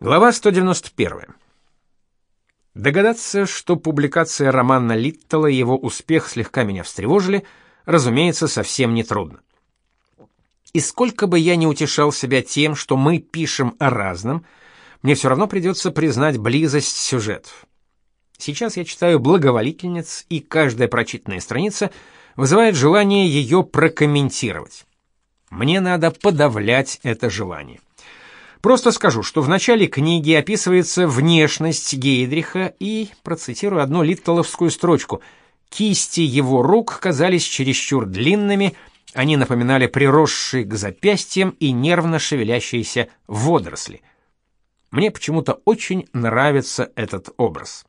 Глава 191. Догадаться, что публикация романа Литтла и его успех слегка меня встревожили, разумеется, совсем не трудно. И сколько бы я ни утешал себя тем, что мы пишем о разном, мне все равно придется признать близость сюжетов. Сейчас я читаю «Благоволительниц», и каждая прочитанная страница вызывает желание ее прокомментировать. Мне надо подавлять это желание. Просто скажу, что в начале книги описывается внешность Гейдриха и, процитирую одну литтоловскую строчку, «Кисти его рук казались чересчур длинными, они напоминали приросшие к запястьям и нервно шевелящиеся водоросли». Мне почему-то очень нравится этот образ.